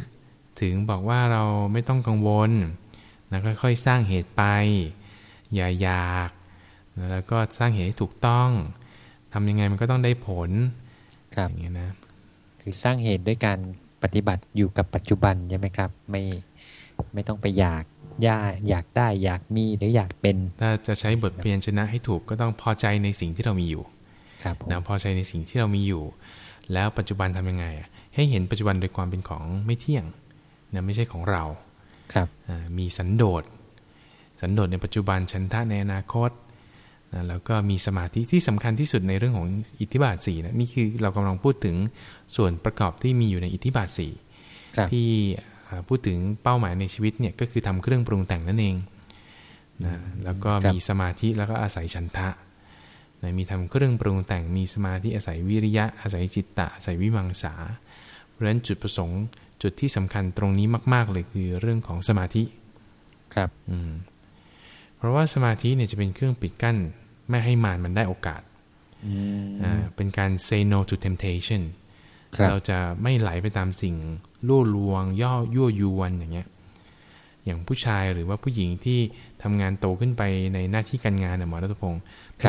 ถึงบอกว่าเราไม่ต้องกังวลนะค่อยๆสร้างเหตุไป อย่าอยาก แล้วก็สร้างเหตุให้ถูกต้องทำยังไงมันก็ต้องได้ผลครับอย่างเงี้ยนะคือสร้างเหตุด้วยการปฏิบัติอยู่กับปัจจุบันใช่ไหมครับ ไม่ไม่ต้องไปอยากอยากอยากได้อยากมีหรืออยากเป็น ถ้าจะใช้บทเพียนชนะให้ถูกก็ต้องพอใจในสิ่งที่เรามีอยู่ครับนะพอใจในสิ่งที่เรามีอยู่ แล้วปัจจุบันทำยังไงให้เห็นปัจจุบันโดยความเป็นของไม่เที่ยงนะไม่ใช่ของเราครับมีสันโดษสันโดษในปัจจุบันชันทะในอนาคต นะแล้วก็มีสมาธิที่สำคัญที่สุดในเรื่องของอิทธิบาทสี่นะนี่คือเรากำลังพูดถึงส่วนประกอบที่มีอยู่ในอิทธิบาทสี่ที่พูดถึงเป้าหมายในชีวิตเนี่ยก็คือทำเครื่องปรุงแต่งนั่นเองนะแล้วก็มีสมาธิแล้วก็อาศัยฉันทะนะมีทำเครื่องปรุงแต่งมีสมาธิอาศัยวิริยะ อาศัยจิตตะอาศัยวิมังสา เพราะฉะนั้นจุดประสงค์จุดที่สำคัญตรงนี้มาก ๆ เลยคือเรื่องของสมาธิ ครับ อืม เพราะว่าสมาธิเนี่ยจะเป็นเครื่องปิดกั้น ไม่ให้มารมันได้โอกาสอ่าเป็นการ say no to temptation เราจะไม่ไหลไปตามสิ่งล่วลวง ย่อยั่วยวนอย่างเงี้ย อย่างผู้ชายหรือว่าผู้หญิงที่ทำงานโตขึ้นไปในหน้าที่การงานนะหมอรัตพงศ์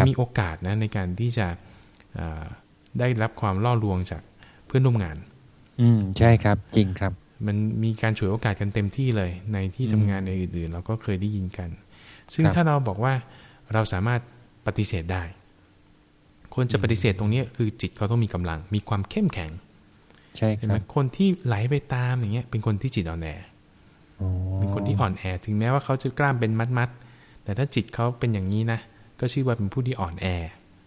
มีโอกาสนะในการที่จะได้รับความล่อลวงจากเพื่อนร่วมงาน อืมใช่ครับ จริงครับ มันมีการฉวยโอกาสกันเต็มที่เลย ในที่ทำงานในอื่นๆ เราก็เคยได้ยินกัน ซึ่งถ้าเราบอกว่าเราสามารถปฏิเสธได้ คนจะปฏิเสธตรงนี้คือจิตเขาต้องมีกำลัง มีความเข้มแข็ง ใช่ครับคนที่ไหลไปตามอย่างเงี้ย เป็นคนที่จิตอ่อนแอเป็นคนที่อ่อนแอ ถึงแม้ว่าเขาจะกล้ามเป็นมัดมัดแต่ถ้าจิตเขาเป็นอย่างนี้นะ ก็ชื่อว่าเป็นผู้ที่อ่อนแอ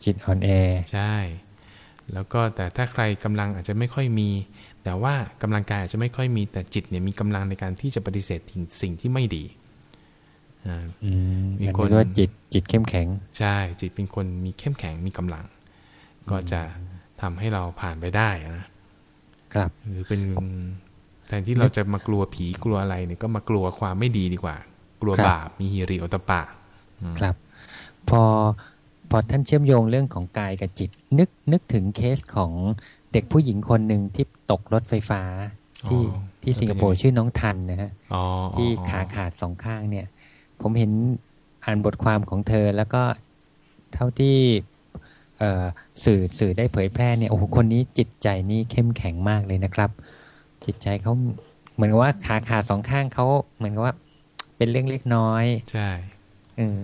จิตอ่อนแอ ใช่ แล้วก็แต่ถ้าใครกำลังอาจจะไม่ค่อยมี แต่ว่ากำลังกายอาจจะไม่ค่อยมี แต่จิตเนี่ยมีกำลังในการที่จะปฏิเสธสิ่งที่ไม่ดี มีคนว่าจิตจิตเข้มแข็ง ใช่ จิตเป็นคนมีเข้มแข็งมีกำลัง ก็จะทำให้เราผ่านไปได้นะครับ หรือเป็นแทนที่เราจะมากลัวผีกลัวอะไรเนี่ยก็มากลัวความไม่ดีดีกว่า กลัวบาปมีฮิริโอตปะ ครับ พอพอท่านเชื่อมโยงเรื่องของกายกับจิต นึกนึกถึงเคสของเด็กผู้หญิงคนหนึ่งที่ตกรถไฟฟ้าที่ที่สิงคโปร์ชื่อน้องทันนะฮะที่ขาขาดสองข้างเนี่ย ผมเห็นอ่านบทความของเธอแล้วก็เท่าที่สื่อสื่อได้เผยแพร่เนี่ยโอ้โหคนนี้จิตใจนี่เข้มแข็งมากเลยนะครับ จิตใจเขาเหมือนกับว่าขาขาสองข้างเขาเหมือนกับว่า เป็นเรื่องเล็กน้อยใช่เออ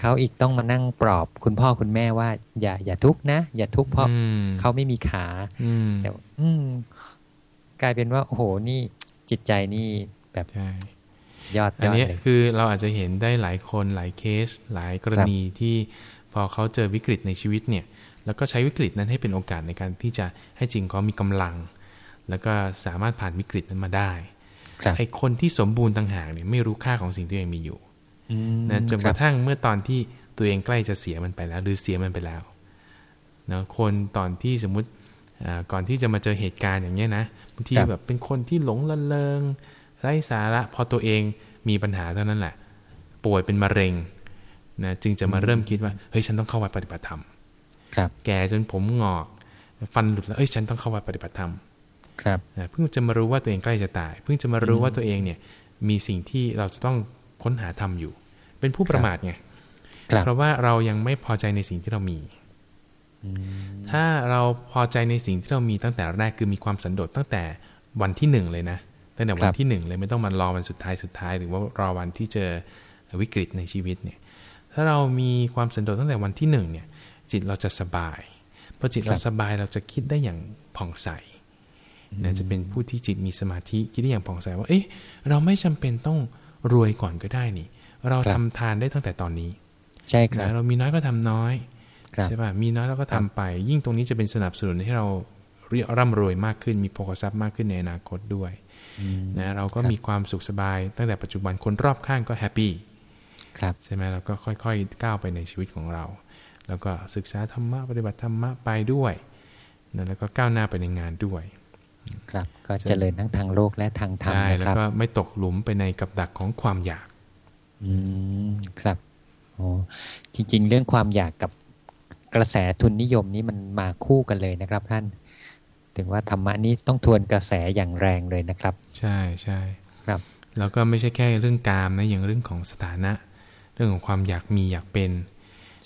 เขาอีกต้องมานั่งปลอบคุณพ่อคุณแม่ว่า อย่าอย่าทุกข์นะ อย่าทุกข์เพราะเขาไม่มีขาแต่อืมกลายเป็นว่า โอ้โหนี่จิตใจนี่แบบ ยอดอันนี้คือเราอาจจะเห็นได้หลายคนหลายเคส หลายกรณีที่พอเขาเจอวิกฤตในชีวิตเนี่ยแล้วก็ใช้วิกฤตนั้นให้เป็นโอกาสในการที่จะให้จริงเขามีกำลัง แล้วก็สามารถผ่านวิกฤตนั้นมาได้ไอ้คนที่สมบูรณ์ต่างหากเนี่ยไม่รู้ค่าของสิ่งที่ตัวเองมีอยู่นะจนกระทั่งเมื่อตอนที่ตัวเองใกล้จะเสียมันไปแล้ว หรือเสียมันไปแล้วนะคนตอนที่สมมุติก่อนที่จะมาเจอเหตุการณ์อย่างเงี้ยนะบางทีแบบเป็นคนที่หลงละเลง ไร้สาระพอตัวเองมีปัญหาเท่านั้นแหละ ป่วยเป็นมะเร็งนะจึงจะมาเริ่มคิดว่าเฮ้ยฉันต้องเข้าวัดปฏิบัติธรรมครับ แก่จนผมงอก ฟันหลุดแล้วเอ้ยฉันต้องเข้าวัดปฏิบัติธรรมครับนะเพิ่งจะมารู้ว่าตัวเองใกล้จะตาย เพิ่งจะมารู้ว่าตัวเองเนี่ย มีสิ่งที่เราจะต้องค้นหาทำอยู่ เป็นผู้ประมาทไงเพราะว่าเรายังไม่พอใจในสิ่งที่เรามีถ้าเราพอใจในสิ่งที่เรามีตั้งแต่แรกคือมีความสันโดษตั้งแต่วันที่หนึ่งเลยนะ ตั้งแต่วันที่หนึ่งเลยไม่ต้องมารอวันสุดท้ายสุดท้าย หรือว่ารอวันที่เจอวิกฤตในชีวิตเนี่ย ถ้าเรามีความสันโดษตั้งแต่วันที่หนึ่งเนี่ย จิตเราจะสบายพอจิตเราสบายเราจะคิดได้อย่างผ่องใสนะจะเป็นผู้ที่จิตมีสมาธิคิดได้อย่างผ่องใสว่า เอ๊ะเราไม่จำเป็นต้องรวยก่อนก็ได้นี่ เราทำทานได้ตั้งแต่ตอนนี้ ใช่ครับนะเรามีน้อยก็ทำน้อยครับใช่ป่ะมีน้อยเราก็ทำไป ยิ่งตรงนี้จะเป็นสนับสนุนให้เราร่ำรวยมากขึ้นมีโภคทรัพย์มากขึ้นในอนาคตด้วยอืม นะเราก็ครับมีความสุขสบาย ตั้งแต่ปัจจุบันคนรอบข้างก็แฮปปี้ครับใช่ไหมเราก็ค่อยๆก้าวไปในชีวิตของเรา แล้วก็ศึกษาธรรมะปฏิบัติธรรมะไปด้วยนะแล้วก็ก้าวหน้าไปในงานด้วย ครับก็เจริญทั้งทางโลกและทางธรรมใช่นะแล้วครับก็ไม่ตกหลุมไปในกับดักของความอยาก อืมครับโอ้จริง ๆ เรื่องความอยากกับกระแสทุนนิยมนี้มันมาคู่กันเลยนะครับท่าน ถึงว่าธรรมะนี้ต้องทวนกระแสอย่างแรงเลยนะครับ ใช่ใช่ครับแล้วก็ไม่ใช่แค่เรื่องกามนะอย่างเรื่องของสถานะ เรื่องของความอยากมีอยากเป็น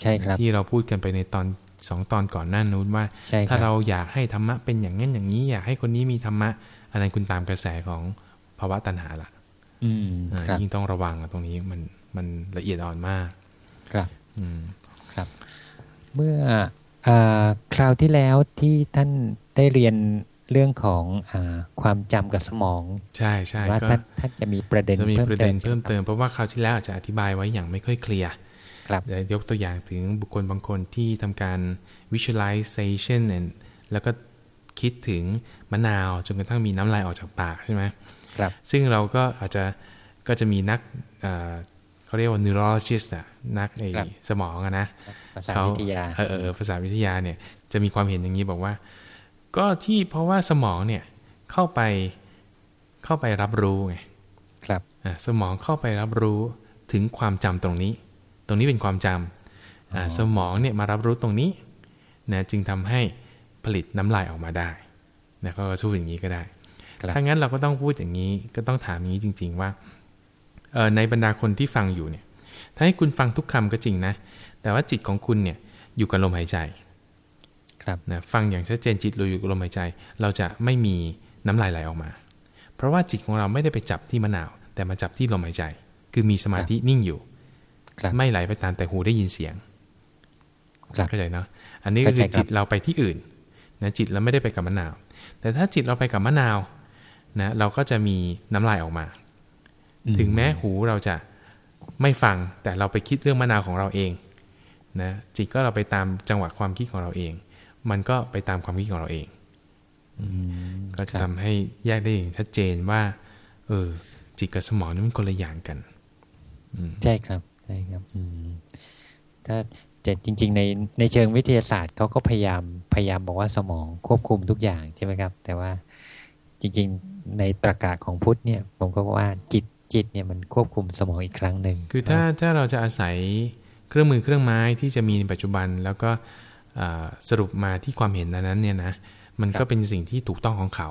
ใช่ครับที่เราพูดกันไปในตอนสองตอนก่อนหน้านู้นว่าใช่คถ้ารับเราอยากให้ธรรมะเป็นอย่างนั้นอย่างนี้ อยากให้คนนี้มีธรรมะอันนั้นคุณตามกระแสของภาวะตัณหาละอืมอ่าครับยิ่งต้องระวังอะตรงนี้มันมันละเอียดอ่อนมาก ครับ อืมครับ เมื่ออาคราวที่แล้วที่ท่าน ได้เรียนเรื่องของอาความจำกับสมอง ใช่ใช่ว่าก็ท่านท่านจะมีประเด็นจะมีเพิ่มประเติเด็มนเพิ่มเติมเพราะว่าคราวที่แล้วอาจจะอธิบายไว้อย่างไม่ค่อยเคลียร์ครับเดี๋ยวยกตัวอย่างถึงบุคคลบางคนที่ทำการ visualization and แล้วก็คิดถึงมะนาวจนกระทั่งมีน้ำลายออกจากปากใช่ไหมครับ ซึ่งเราก็อาจจะก็จะมีนักเอ่อเขาเรียกว่า neurologist อะนักไอ้ครับสมองอะนะภาษาเขาวิทยาเออเออเออภาษาวิทยาเนี่ยจะมีความเห็นอย่างนี้บอกว่า ก็ที่เพราะว่าสมองเนี่ยเข้าไปเข้าไปรับรู้ไงครับอะสมองเข้าไปรับรู้ถึงความจำตรงนี้ ตรงนี้เป็นความจำอะสมองเนี่ยมารับรู้ตรงนี้นะจึงทำให้ผลิตน้ำลายออกมาได้นะเขาก็สู้อย่างนี้ก็ได้ครับถ้างั้นเราก็ต้องพูดอย่างนี้ก็ต้องถามอย่างนี้จริง ๆ ว่าเอ่อในบรรดาคนที่ฟังอยู่เนี่ย ถ้าให้คุณฟังทุกคำก็จริงนะ แต่ว่าจิตของคุณเนี่ยอยู่กับลมหายใจครับ นะฟังอย่างชัดเจนจิตเราอยู่กับลมหายใจ เราจะไม่มีน้ำลายไหลออกมา เพราะว่าจิตของเราไม่ได้ไปจับที่มะนาว แต่มาจับที่ลมหายใจ คือมีสมาธินิ่งอยู่ครับไม่ไหลไปตามแต่หูได้ยินเสียงครับเข้าใจเนาะอันนี้ก็คือเข้าใจครับจิตเราไปที่อื่นนะจิตเราไม่ได้ไปกับมะนาว แต่ถ้าจิตเราไปกับมะนาวนะเราก็จะมีน้ำลายออกมา ถึงแม้หูเราจะไม่ฟังแต่เราไปคิดเรื่องมะนาวของเราเองนะจิตก็เราไปตามจังหวะความคิดของเราเอง มันก็ไปตามความคิดของเราเองอืมก็จะครับทำให้แยกได้อย่างชัดเจนว่า เออ จิตกับสมองนี่มันคนละอย่างกันใช่ครับใช่ครับอืมถ้าแต่จริง ๆ ในในเชิงวิทยาศาสตร์เขาก็พยายามพยายามบอกว่าสมองควบคุมทุกอย่างใช่ไหมครับ แต่ว่าจริง ๆ ในตรากะของพุทธเนี่ย ผมก็ว่าจิตจิตเนี่ยมันควบคุมสมองอีกครั้งหนึ่งคือถ้าถ้าเราจะอาศัยเครื่องมือเครื่องไม้ที่จะมีในปัจจุบัน แล้วก็อ่า สรุปมาที่ความเห็นอันนั้นเนี่ยนะมันก็เป็นสิ่งที่ถูกต้องของเขา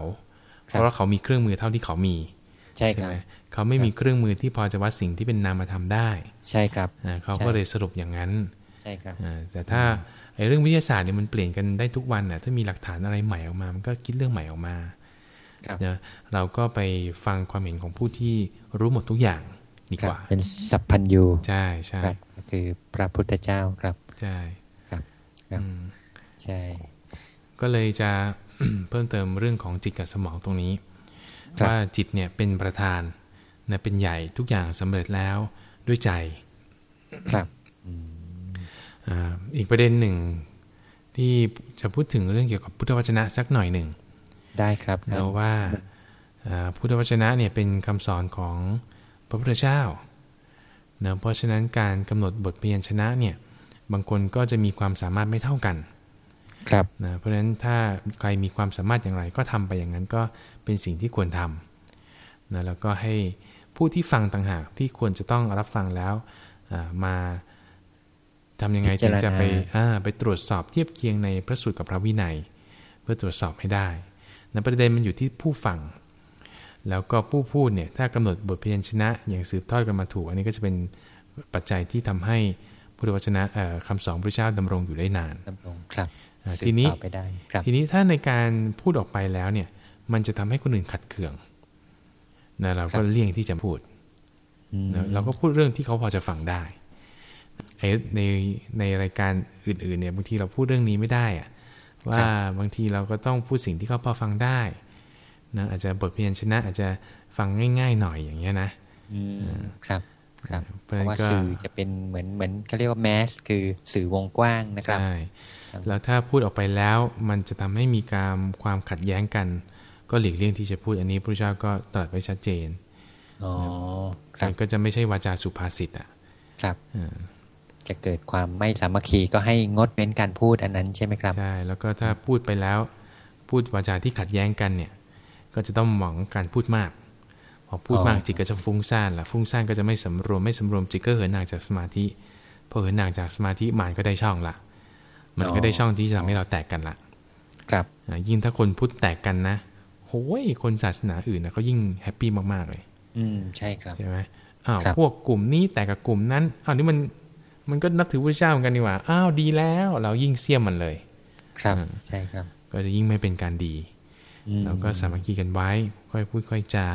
เพราะว่าเขามีเครื่องมือเท่าที่เขามีใช่คใช่รับไหมเขาไม่มีเครื่องมือที่พอจะวัดสิ่งที่เป็นนามธรรมได้ ใช่ครับอ่าเขาใช่ก็เลยสรุปอย่างนั้นใช่ครับอ่าแต่ถ้าไอ้เรื่องวิทยาศาสตร์เนี่ยมันเปลี่ยนกันได้ทุกวันน่ะถ้ามีหลักฐานอะไรใหม่ออกมามันก็คิดเรื่องใหม่ออกมาครับนะเราก็ไปฟังความเห็นของผู้ที่รู้หมดทุกอย่างดีครักบว่า เป็นสัพพัญญูใช่ใช่ครับก็คือพระพุทธเจ้าครับใช่ ครับครับอืมใช่ ก็เลยจะเพิ่มเติมเรื่องของจิตกับสมองตรงนี้ครับว่าจิตเนี่ยเป็นประธานนะเป็นใหญ่ทุกอย่างสำเร็จแล้วด้วยใจ ครับอ่าอีกประเด็นหนึ่ง ที่จะพูดถึงเรื่องเกี่ยวกับพุทธวจนะสักหน่อยหนึ่ง ได้ครับท่านแล้วว่าอ่าพุทธวจนะเนี่ยเป็นคำสอนของพระพุทธเจ้านะเพราะฉะนั้นการกำหนดบทเพียนชนะเนี่ย บางคนก็จะมีความสามารถไม่เท่ากัน ครับนะเพราะฉะนั้นถ้าใครมีความสามารถอย่างไร ก็ทำไปอย่างนั้นก็เป็นสิ่งที่ควรทำนะแล้วก็ให้ผู้ที่ฟังต่างหากที่ควรจะต้องรับฟังแล้วอ่ามาทำยังไงถึงจะไปอ่าไปตรวจสอบเทียบเคียงในพระสูตรกับพระวินัย เพื่อตรวจสอบให้ได้นะประเด็นมันอยู่ที่ผู้ฟัง แล้วก็ผู้พูดเนี่ยถ้ากำหนดบทเพียนชนะอย่างสืบทอดกันมาถูก อันนี้ก็จะเป็นปัจจัยที่ทำให้ พุทธวจนะเอ่อคำสอนพระเจ้าดำรงอยู่ได้นานดำรงครับอ่าสืบทีนี้ต่อไปได้ครับทีนี้ถ้าในการพูดออกไปแล้วเนี่ย มันจะทำให้คนอื่นขัดเคืองนะเราก็เลี่ยงที่จะพูดอืมนะเราก็พูดเรื่องที่เขาพอจะฟังได้ไอ้ในในรายการอื่นๆเนี่ยบางทีเราพูดเรื่องนี้ไม่ได้อะว่าบางทีเราก็ต้องพูดสิ่งที่เขาพอฟังได้นะอาจจะบทเพียนชนะ อาจจะฟังง่าย ๆ หน่อยอย่างเงี้ยนะครับ ครับเพราะว่าสื่อจะเป็นเหมือนเหมือนเขาเรียกว่าแมสคือสื่อวงกว้างนะครับใช่แล้วถ้าพูดออกไปแล้วมันจะทำให้มีการความขัดแย้งกัน ก็หลีกเลี่ยงที่จะพูดอันนี้พระเจ้าก็ตรัสไว้ชัดเจนอ๋อครับก็จะไม่ใช่วาจาสุภาษิตอะ ครับจะเกิดความไม่สามัคคีก็ให้งดเว้นการพูดอันนั้นใช่ไหมครับใช่แล้วก็ถ้าพูดไปแล้ว พูดวาจาที่ขัดแย้งกันเนี่ย ก็จะต้องหวังการพูดมาก พอพูดมากจิตก็จะฟุ้งซ่านละฟุ้งซ่านก็จะไม่สำรวมไม่สำรวมจิตก็เหินห่างจากสมาธิพอเหินห่างจากสมาธิมันก็ได้ช่องละมันก็ได้ช่องที่จะทำให้เราแตกกันละครับยิ่งถ้าคนพุทธแตกกันนะโห้ยคนศาสนาอื่นนะเขายิ่ง happy มากๆเลย อืมใช่ครับใช่ไหมอ้าวพวกกลุ่มนี้แตกกับกลุ่มนั้นอ้าวนี่มันมันก็นับถือพระเจ้าเหมือนกันนี่ว่าอ้าวดีแล้ว เรายิ่งเสี่ยมมันเลย ครับใช่ครับ ก็จะยิ่งไม่เป็นการดีเราก็สามัคคีกันไว้ ค่อยพูดค่อยจา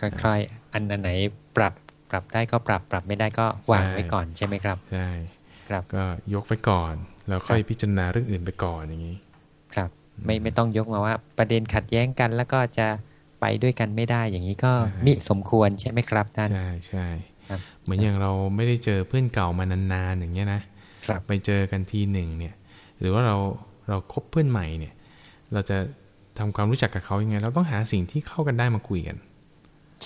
ค่อยๆอันไหนปรับปรับได้ก็ปรับปรับไม่ได้ก็วางไว้ก่อนใช่ไหมครับใช่ครับก็ยกไว้ก่อน แล้วค่อยพิจารณาเรื่องอื่นไปก่อนอย่างนี้ ครับ ไม่ไม่ต้องยกมาว่า ประเด็นขัดแย้งกันแล้วก็จะไปด้วยกันไม่ได้อย่างนี้ก็มิสมควรใช่ไหมครับท่านใช่ใช่เหมือนอย่างเราไม่ได้เจอเพื่อนเก่ามานานๆอย่างเงี้ยนะครับไปเจอกันทีหนึ่งเนี่ย หรือว่าเราเราคบเพื่อนใหม่เนี่ย เราจะทำความรู้จักกับเขายังไง เราต้องหาสิ่งที่เข้ากันได้มาคุยกัน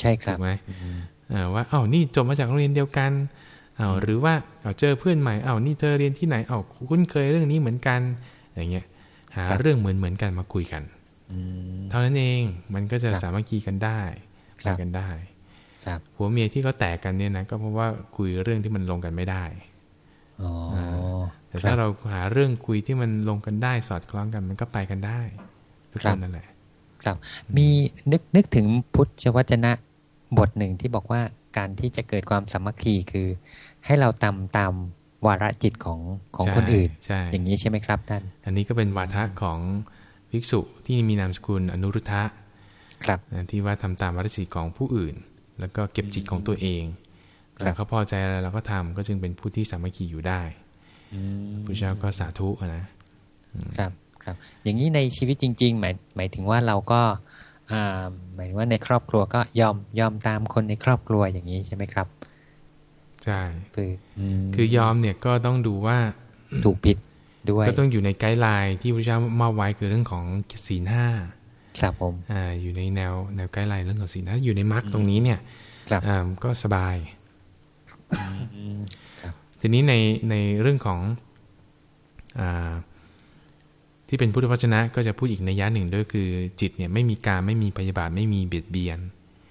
ใช่ครับถูกไหมว่าเอ้านี่จบมาจากโรงเรียนเดียวกันเอาหรือว่าเอาเจอเพื่อนใหม่เอานี่เธอเรียนที่ไหนเอาคุ้นเคยเรื่องนี้เหมือนกันอย่างเงี้ยหาเรื่องเหมือนเหมือนกันมาคุยกันเท่านั้นเองมันก็จะสามารถคีกันได้ไปกันได้ผัวเมียที่เขาแตกกันเนี่ยนะก็เพราะว่าคุยเรื่องที่มันลงกันไม่ได้แต่ถ้าเราหาเรื่องคุยที่มันลงกันได้สอดคล้องกันมันก็ไปกันได้ทุกคนนั่นแหละ ครับ มีนึกนึกถึงพุทธวจนะ บทหนึ่งที่บอกว่าการที่จะเกิดความสามัคคีคือ ให้เราตามตามวาระจิตของของคนอื่น อย่างนี้ใช่ไหมครับท่าน อันนี้ก็เป็นวาทะของภิกษุที่มีนามสกุลอนุรุทธะครับที่ว่าทำตามวาระจิตของผู้อื่น แล้วก็เก็บจิตของตัวเองแล้วเขาพอใจอะไรเราก็ทำก็จึงเป็นผู้ที่สามัคคีอยู่ได้พระเจ้าก็สาธุนะครับครับ อย่างนี้ในชีวิตจริง ๆ หมายหมายถึงว่าเราก็ หมายว่าในครอบครัวก็ยอมยอมตามคนในครอบครัวอย่างนี้ใช่ไหมครับใช่คือคือยอมเนี่ยก็ต้องดูว่าถูกผิดด้วยก็ต้องอยู่ในไกด์ไลน์ที่พระเจ้ามอบไว้คือเรื่องของศีลห้าครับผมอ่าอยู่ในแนวแนวไกด์ไลน์เรื่องของศีลถ้าอยู่ในมรรคตรงนี้เนี่ยอ่าก็สบายทีนี้ในในเรื่องของอ่า ที่เป็นพุทธวจนะก็จะพูดอีกในย่าหนึ่งด้วยคือจิตเนี่ยไม่มีการไม่มีพยาบาทไม่มีเบียดเบียน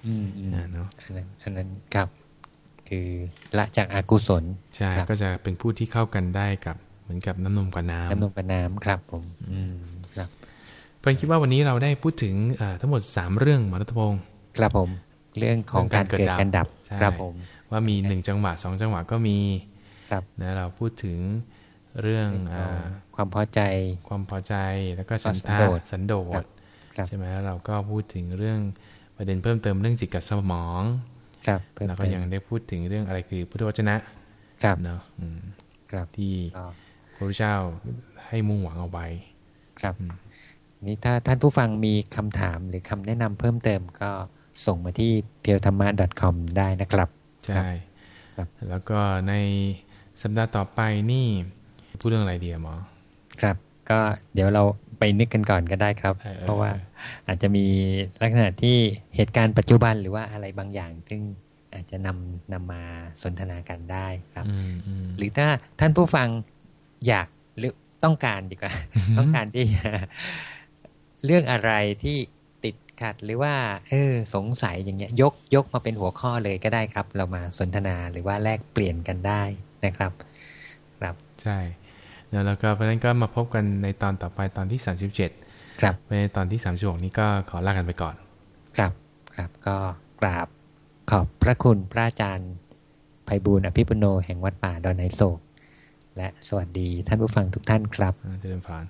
อืมเนาะอันนั้นอันนั้นครับคือละจากอากุศลใช่ก็จะเป็นผู้ที่เข้ากันได้กับเหมือนกับน้ำนมกับน้ำน้ำนมกับน้ำครับผมอืมครับเพื่อนคิดว่าวันนี้เราได้พูดถึงทั้งหมดสามเรื่องมารัตพงศ์ครับผม เรื่องของการเกิดการดับครับผมว่ามีหนึ่งจังหวะสองจังหวะก็มีครับนะเราพูดถึง เรื่องอความพอใจ ความพอใจแล้วก็สันทาสันโดษใช่ไหมแล้วเราก็พูดถึงเรื่องประเด็นเพิ่มเติมเรื่องจิตกับสมองครับแล้วก็ยังได้พูดถึงเรื่องอะไรคือพุทธวจนะครับเนาะครับที่พระพุทธเจ้าให้มุ่งหวังเอาไว้ครับนี่ถ้าท่านผู้ฟังมีคำถามหรือคำแนะนำเพิ่มเติมก็ส่งมาที่เพียวธรรมะ .com ได้นะครับ ใช่ แล้วก็ในสัปดาห์ต่อไปนี่ พูดเรื่องอะไรดีหมอครับ ก็เดี๋ยวเราไปนึกกันก่อนก็ได้ครับ เพราะว่าอาจจะมีลักษณะที่เหตุการณ์ปัจจุบันหรือว่าอะไรบางอย่าง ซึ่งอาจจะนำนำมาสนทนากันได้ครับ หรือถ้าท่านผู้ฟังอยากหรือต้องการดีกว่า ต้องการที่จะเรื่องอะไรที่ติดขัดหรือว่า เออ สงสัยอย่างเงี้ย ยกยกมาเป็นหัวข้อเลยก็ได้ครับ เรามาสนทนาหรือว่าแลกเปลี่ยนกันได้นะครับ ครับ ใช่ แล้วก็เพราะนั้นก็มาพบกันในตอนต่อไปตอนที่สามสิบเจ็ดครับในตอนที่สามสิบหกนี้ก็ขอลากันไปก่อน ครับครับก็กราบขอบพระคุณพระอาจารย์ไพบูลอภิปุโนแห่งวัดป่าดอนไนโศกและสวัสดีท่านผู้ฟังทุกท่านครับเจริญพร